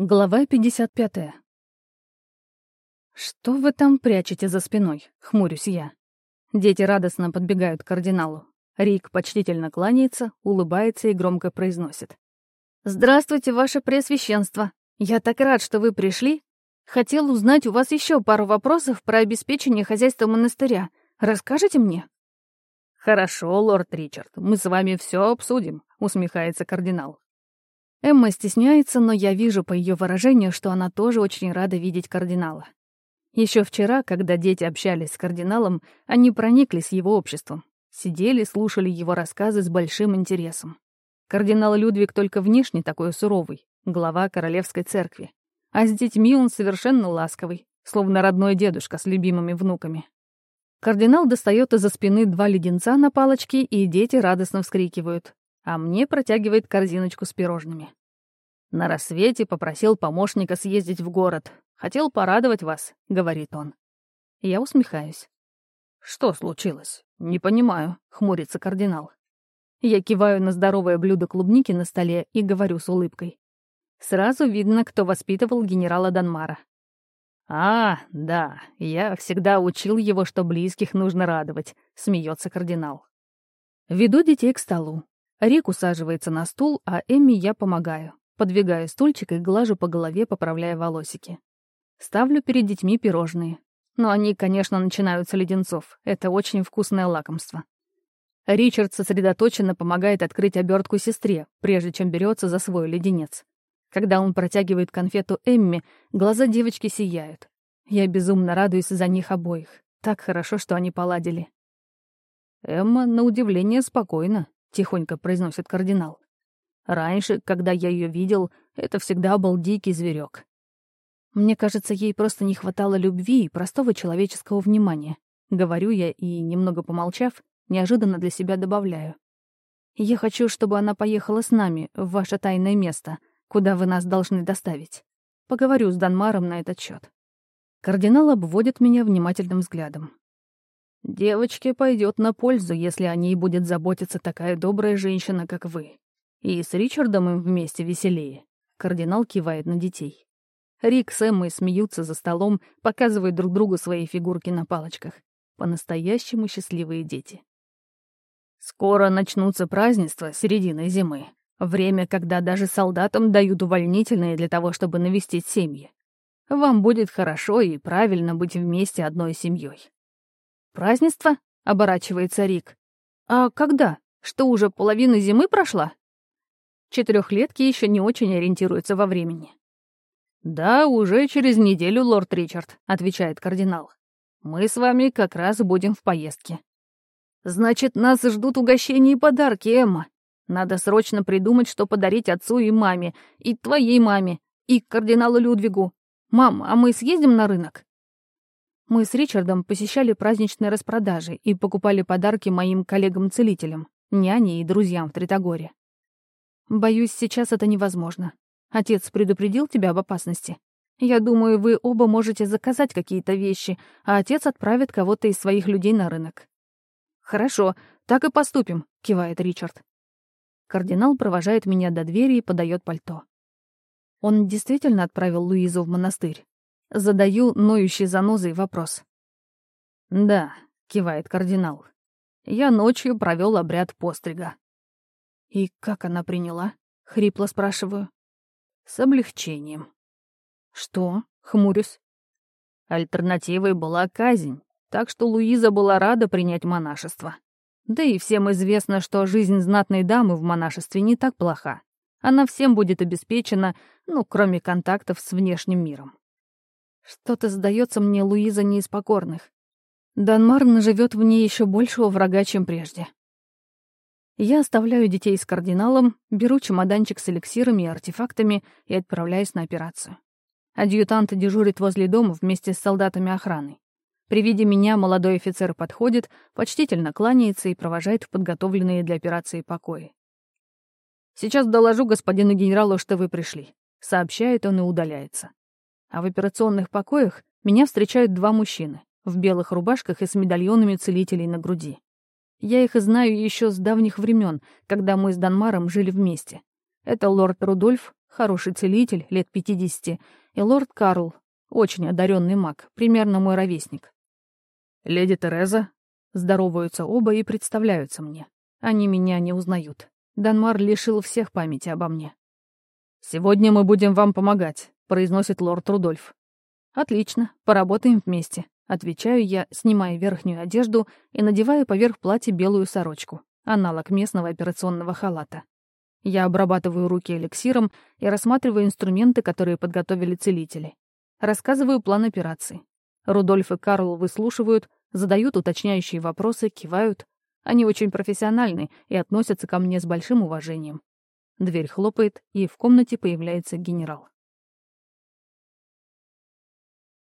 Глава 55. «Что вы там прячете за спиной?» — хмурюсь я. Дети радостно подбегают к кардиналу. Рик почтительно кланяется, улыбается и громко произносит. «Здравствуйте, ваше преосвященство! Я так рад, что вы пришли. Хотел узнать у вас еще пару вопросов про обеспечение хозяйства монастыря. Расскажите мне?» «Хорошо, лорд Ричард, мы с вами все обсудим», — усмехается кардинал. Эмма стесняется, но я вижу по ее выражению, что она тоже очень рада видеть кардинала. Еще вчера, когда дети общались с кардиналом, они прониклись его обществом, сидели, слушали его рассказы с большим интересом. Кардинал Людвиг только внешне такой суровый, глава королевской церкви. А с детьми он совершенно ласковый, словно родной дедушка с любимыми внуками. Кардинал достает из-за спины два леденца на палочке, и дети радостно вскрикивают а мне протягивает корзиночку с пирожными. На рассвете попросил помощника съездить в город. Хотел порадовать вас, говорит он. Я усмехаюсь. Что случилось? Не понимаю, хмурится кардинал. Я киваю на здоровое блюдо клубники на столе и говорю с улыбкой. Сразу видно, кто воспитывал генерала Данмара. «А, да, я всегда учил его, что близких нужно радовать», — смеется кардинал. Веду детей к столу. Рик усаживается на стул, а Эмми я помогаю. Подвигаю стульчик и глажу по голове, поправляя волосики. Ставлю перед детьми пирожные. Но они, конечно, начинаются леденцов. Это очень вкусное лакомство. Ричард сосредоточенно помогает открыть обертку сестре, прежде чем берется за свой леденец. Когда он протягивает конфету Эмми, глаза девочки сияют. Я безумно радуюсь за них обоих. Так хорошо, что они поладили. Эмма, на удивление, спокойна, — тихонько произносит кардинал. «Раньше, когда я ее видел, это всегда был дикий зверек. Мне кажется, ей просто не хватало любви и простого человеческого внимания. Говорю я и, немного помолчав, неожиданно для себя добавляю. Я хочу, чтобы она поехала с нами в ваше тайное место, куда вы нас должны доставить. Поговорю с Данмаром на этот счет. Кардинал обводит меня внимательным взглядом. Девочке пойдет на пользу, если о ней будет заботиться такая добрая женщина, как вы. И с Ричардом им вместе веселее. Кардинал кивает на детей. Рик с Эммой смеются за столом, показывают друг другу свои фигурки на палочках. По-настоящему счастливые дети. Скоро начнутся празднества середины зимы. Время, когда даже солдатам дают увольнительные для того, чтобы навестить семьи. Вам будет хорошо и правильно быть вместе одной семьей. «Празднество?» — оборачивается Рик. «А когда? Что, уже половина зимы прошла?» Четырехлетки еще не очень ориентируются во времени. «Да, уже через неделю, лорд Ричард», — отвечает кардинал. «Мы с вами как раз будем в поездке». «Значит, нас ждут угощения и подарки, Эмма. Надо срочно придумать, что подарить отцу и маме, и твоей маме, и кардиналу Людвигу. Мам, а мы съездим на рынок?» Мы с Ричардом посещали праздничные распродажи и покупали подарки моим коллегам-целителям, няне и друзьям в Тритогоре. Боюсь, сейчас это невозможно. Отец предупредил тебя об опасности. Я думаю, вы оба можете заказать какие-то вещи, а отец отправит кого-то из своих людей на рынок. Хорошо, так и поступим, кивает Ричард. Кардинал провожает меня до двери и подает пальто. Он действительно отправил Луизу в монастырь. Задаю ноющий занозой вопрос. «Да», — кивает кардинал. «Я ночью провел обряд пострига». «И как она приняла?» — хрипло спрашиваю. «С облегчением». «Что?» — хмурюсь. Альтернативой была казнь, так что Луиза была рада принять монашество. Да и всем известно, что жизнь знатной дамы в монашестве не так плоха. Она всем будет обеспечена, ну, кроме контактов с внешним миром. Что-то сдается мне Луиза не из покорных. Данмар наживет в ней еще большего врага, чем прежде. Я оставляю детей с кардиналом, беру чемоданчик с эликсирами и артефактами и отправляюсь на операцию. Адъютант дежурит возле дома вместе с солдатами охраны. При виде меня молодой офицер подходит, почтительно кланяется и провожает в подготовленные для операции покои. «Сейчас доложу господину генералу, что вы пришли», — сообщает он и удаляется. А в операционных покоях меня встречают два мужчины в белых рубашках и с медальонами целителей на груди. Я их знаю еще с давних времен, когда мы с Данмаром жили вместе. Это лорд Рудольф Хороший целитель, лет 50, и лорд Карл, очень одаренный маг, примерно мой ровесник. «Леди Тереза?» Здороваются оба и представляются мне. Они меня не узнают. Данмар лишил всех памяти обо мне. «Сегодня мы будем вам помогать», — произносит лорд Рудольф. «Отлично, поработаем вместе», — отвечаю я, снимая верхнюю одежду и надеваю поверх платья белую сорочку, аналог местного операционного халата. Я обрабатываю руки эликсиром и рассматриваю инструменты, которые подготовили целители. Рассказываю план операции. Рудольф и Карл выслушивают, задают уточняющие вопросы, кивают. Они очень профессиональны и относятся ко мне с большим уважением. Дверь хлопает, и в комнате появляется генерал.